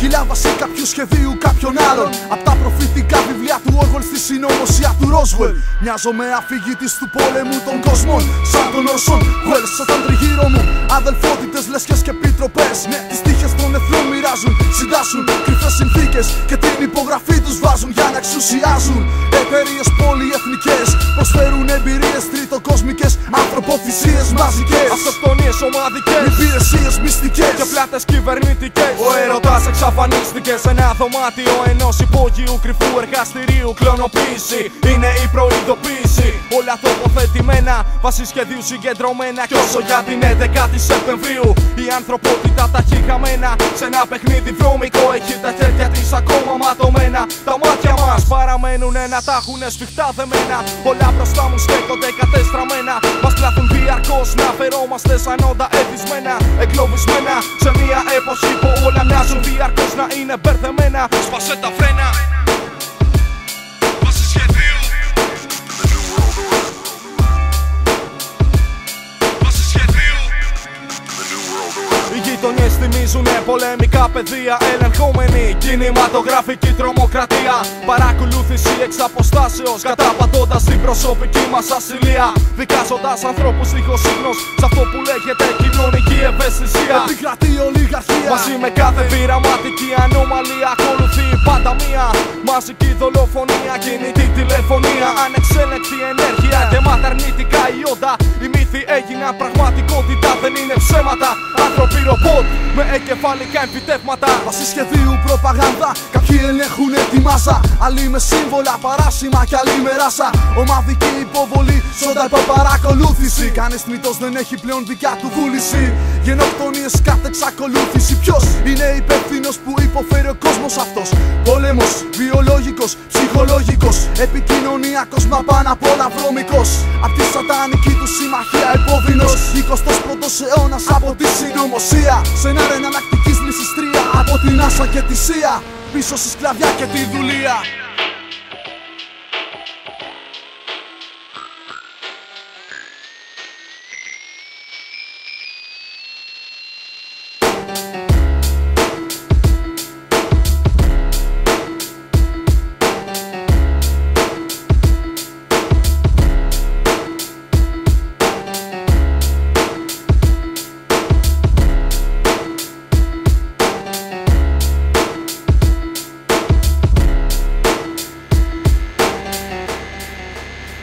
Κοιλιά βάση κάποιου σχεδίου κάποιον άλλον. Απ' τα προφητικά βιβλία του Όργολ στη συνωμοσία του Ρόσουελ. Μοιάζω με αφηγητής του πόλεμου των κόσμων. Σαν τον Ορσόν Welles όταν τριγύρω μου. Αδελφότητες, λέσχε και επιτροπέ. Ναι, τις τύχες των εθνών μοιράζουν. Συντάσσουν κρυφές συνθήκες και την υπογραφή τους βάζουν για να εξουσιάζουν. Εταιρείες πολυεθνικές προσφέρουν εμπειρίες τριτοκόσμικε. Ανθρωποθυσίες μαζικές. Αυτοκτονίε ομαδικές. Υπηρεσίες μυστικές. Και πλάτες κυβερνητικές. Ο έρωτας εξαφανίστηκες σε ένα δωμάτιο ενός υπόγειου κρυφού εργαστηρίου. Κλωνοποίηση είναι η προειδοποίηση. Όλα τοποθετημένα βάσει σχεδίου συγκεντρωμένα. Κι όσο για την 11η Σεπτεμβρίου η ανθρωπότητα τα έχει χαμένα. Σε ένα παιχνίδι βρώμικο έχει τα χέρια της ακόμα ματωμένα. Τα μάτια μα παραμένουν ένα, τα έχουν σφιχτά δεμένα. Όλα μπροστά μου στέκονται κατεστραμμένα. Μας κλάθουν διαρκώς να φερόμαστε σαν όντα εθισμένα. Εγκλωβισμένα σε μια εποχή που όλα μοιάζουν διαρκώς να είναι μπερδεμένα. Σπασέ τα φρένα. Γειτονιές θυμίζουν πολεμικά πεδία Ελεγχόμενη κινηματογραφική τρομοκρατία. Παρακολούθηση εξ αποστάσεως Καταπατώντας την προσωπική μας ασυλία. Δικάζοντας ανθρώπους δίχως ύγνος Σ' αυτό που λέγεται κοινωνική ευαισθησία. Επικρατεί ολιγαρχία. Μαζί με κάθε πειραματική ανομαλία ακολουθεί πάντα μία. Μαζική δολοφονία, κινητή τηλεφωνία. Ανεξέλεγκτη ενέργεια και αρνητικά ιόντα. Οι μύθοι έγιναν πραγματικότητα, δεν είναι ψέματα. Άνθρωποι ρομπότ με εγκεφαλικά εμφυτεύματα Βάσει σχεδίου προπαγάνδα, κάποιοι ελέγχουν τη μάσα. Άλλοι με σύμβολα, παράσημα κι άλλοι με ράσα. Ομαδική υποβολή, σόντα παρακολούθηση. Κανείς μύτο δεν έχει πλέον δικιά του βούληση. Γενοκτονίες κάθε εξακολούθηση. Ποιος είναι υπεύθυνος που υποφέρει ο κόσμος αυτός; Πόλεμος, βιολογικό, ψυχολογικό. Επικοινωνιακός, μα πάνω απ' όλα βρώμικο. Απ' τη σατανική του συμμαχία επώδυνο. 21ο αιώνας από τη συνωμοσία. Σε ένα εναλλακτική λύση τρία από την άσα και τη σία. Πίσω στη σκλαβιά και τη δουλεία.